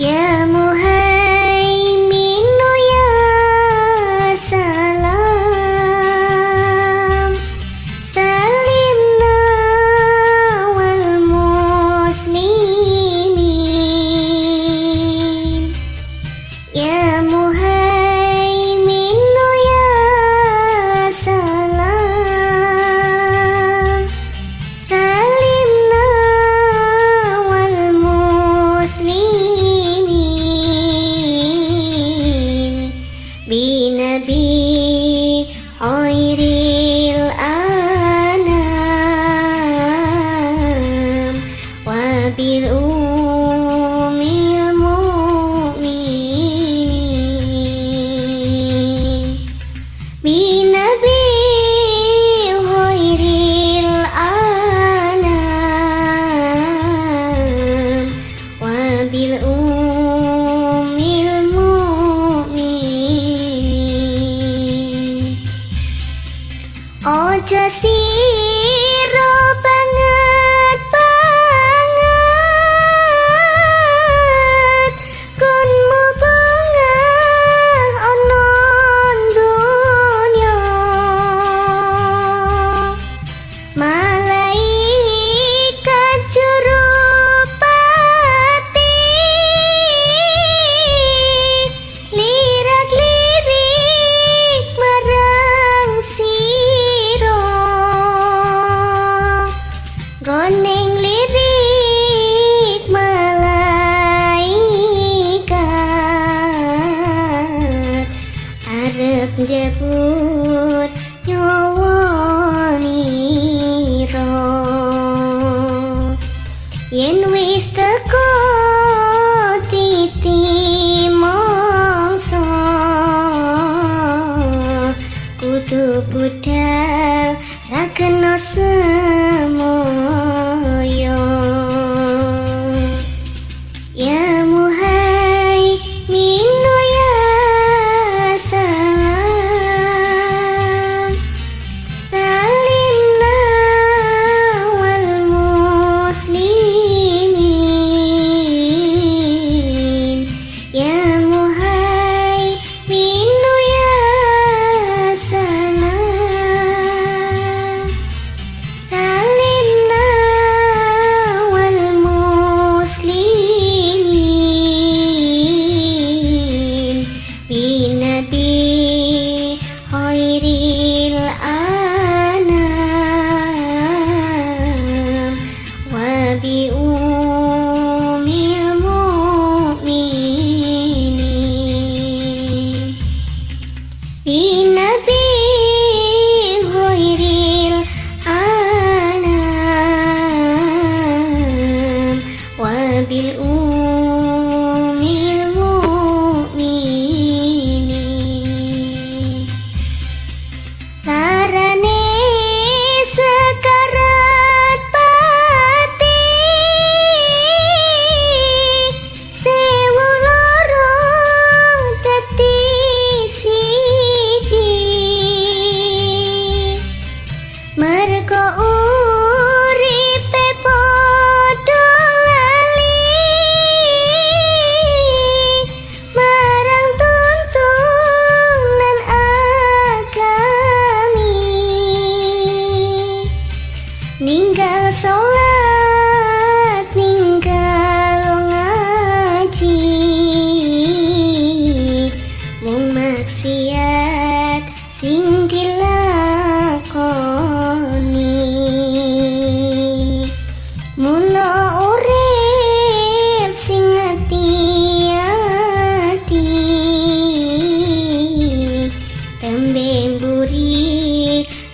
Yeah. on to see njebut nyawa niro. Yen wis teko titi mongso kudu budal ra kena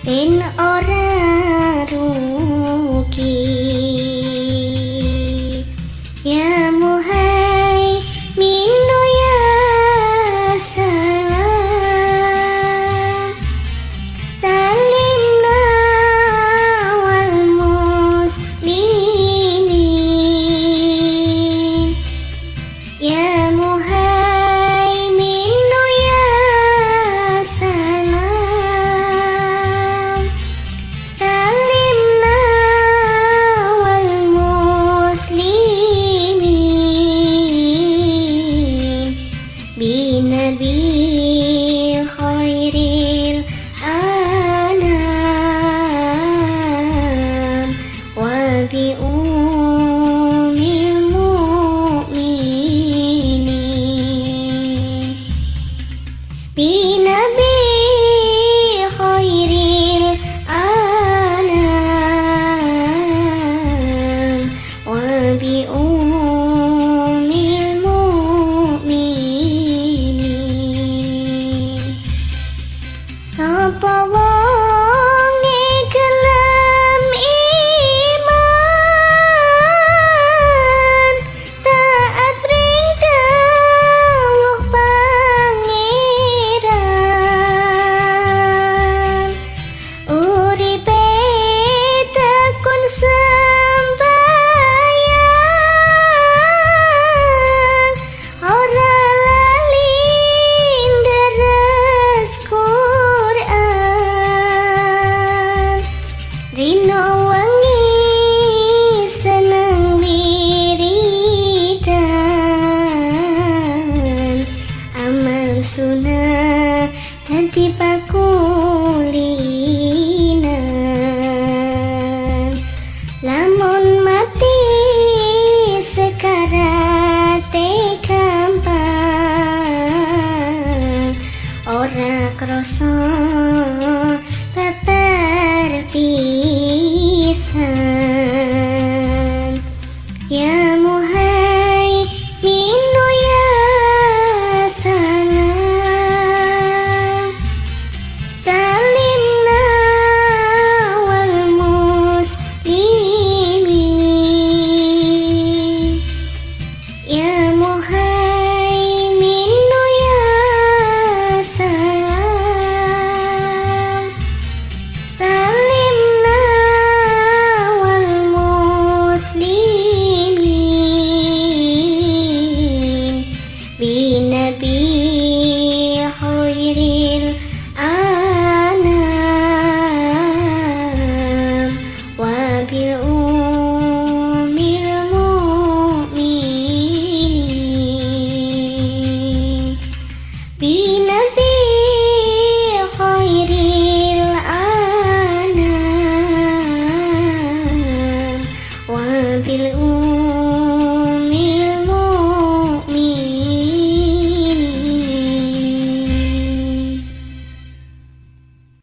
in a